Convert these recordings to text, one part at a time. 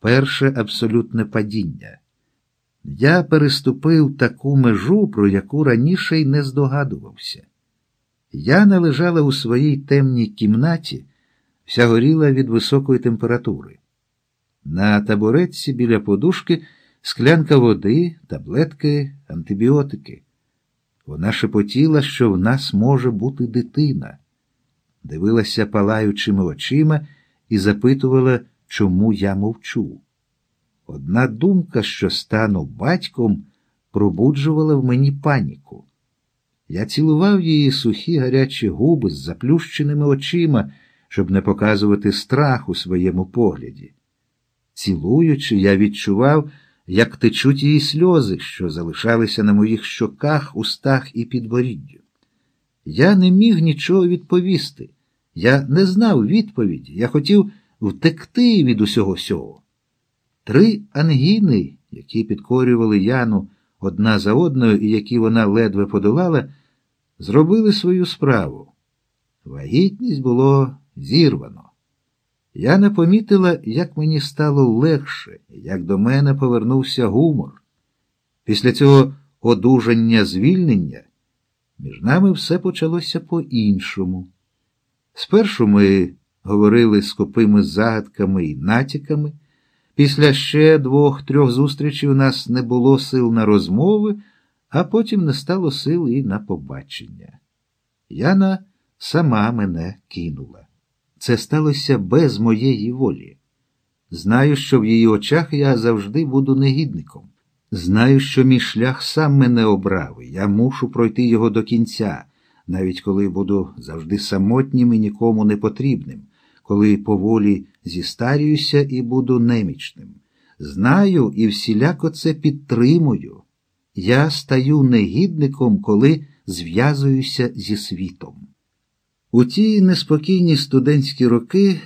перше абсолютне падіння. Я переступив таку межу, про яку раніше й не здогадувався. Я лежала у своїй темній кімнаті, вся горіла від високої температури. На табуретці біля подушки склянка води, таблетки, антибіотики. Вона шепотіла, що в нас може бути дитина, дивилася палаючими очима і запитувала, чому я мовчу. Одна думка, що стану батьком, пробуджувала в мені паніку. Я цілував її сухі гарячі губи з заплющеними очима, щоб не показувати страх у своєму погляді. Цілуючи, я відчував, як течуть її сльози, що залишалися на моїх щоках, устах і підборіддю. Я не міг нічого відповісти. Я не знав відповіді. Я хотів втекти від усього сього. Три ангіни, які підкорювали Яну одна за одною і які вона ледве подолала, зробили свою справу. Вагітність було зірвано. Я не помітила, як мені стало легше, як до мене повернувся гумор. Після цього одужання звільнення між нами все почалося по-іншому. Спершу ми говорили скупими загадками і натяками. Після ще двох-трьох зустрічей у нас не було сил на розмови, а потім не стало сил і на побачення. Яна сама мене кинула. Це сталося без моєї волі. Знаю, що в її очах я завжди буду негідником. Знаю, що мій шлях сам мене обрав, я мушу пройти його до кінця, навіть коли буду завжди самотнім і нікому не потрібним, коли поволі зістарююся і буду немічним. Знаю і всіляко це підтримую. Я стаю негідником, коли зв'язуюся зі світом. У ті неспокійні студентські роки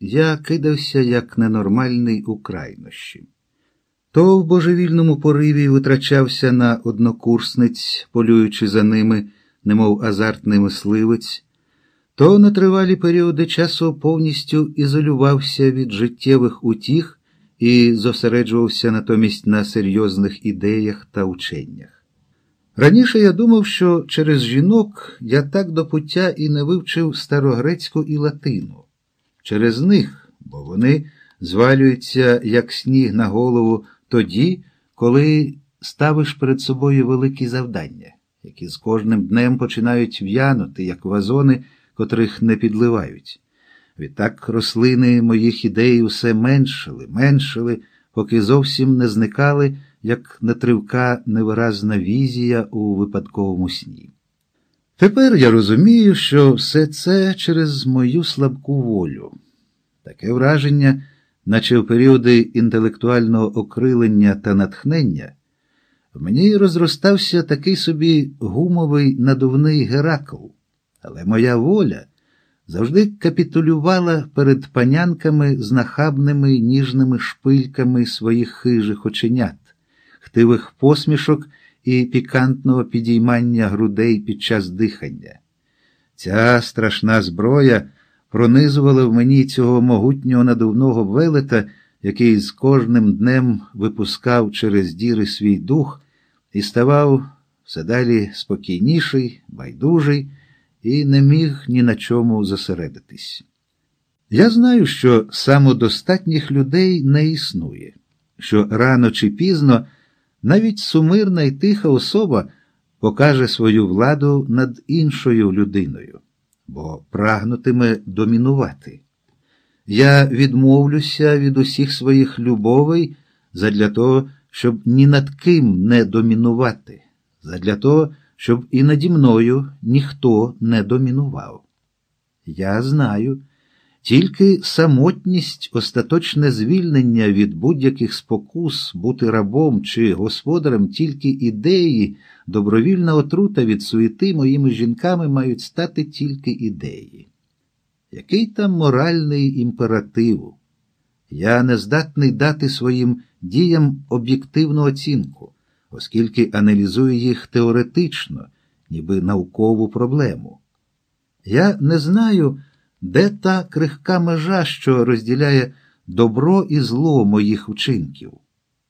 я кидався як ненормальний у крайнощі. То в божевільному пориві витрачався на однокурсниць, полюючи за ними, немов азартний мисливець, то на тривалі періоди часу повністю ізолювався від життєвих утіх і зосереджувався натомість на серйозних ідеях та ученнях. Раніше я думав, що через жінок я так до пуття і не вивчив старогрецьку і латину. Через них, бо вони звалюються, як сніг на голову, тоді, коли ставиш перед собою великі завдання, які з кожним днем починають в'янути, як вазони, котрих не підливають. Відтак рослини моїх ідей усе меншили, меншили, поки зовсім не зникали як натривка невиразна візія у випадковому сні. Тепер я розумію, що все це через мою слабку волю. Таке враження, наче в періоди інтелектуального окрилення та натхнення, в мені розростався такий собі гумовий надувний Геракл, але моя воля завжди капітулювала перед панянками з нахабними ніжними шпильками своїх хижих оченят хтивих посмішок і пікантного підіймання грудей під час дихання. Ця страшна зброя пронизувала в мені цього могутнього надувного велета, який з кожним днем випускав через діри свій дух і ставав все далі спокійніший, байдужий і не міг ні на чому зосередитись. Я знаю, що самодостатніх людей не існує, що рано чи пізно. Навіть сумирна і тиха особа покаже свою владу над іншою людиною, бо прагнутиме домінувати. Я відмовлюся від усіх своїх любовей задля того, щоб ні над ким не домінувати, задля того, щоб і наді мною ніхто не домінував. Я знаю. Тільки самотність, остаточне звільнення від будь-яких спокус, бути рабом чи господарем, тільки ідеї, добровільна отрута від суєти моїми жінками мають стати тільки ідеї. Який там моральний імператив? Я не здатний дати своїм діям об'єктивну оцінку, оскільки аналізую їх теоретично, ніби наукову проблему. Я не знаю. Де та крихка межа, що розділяє добро і зло моїх вчинків.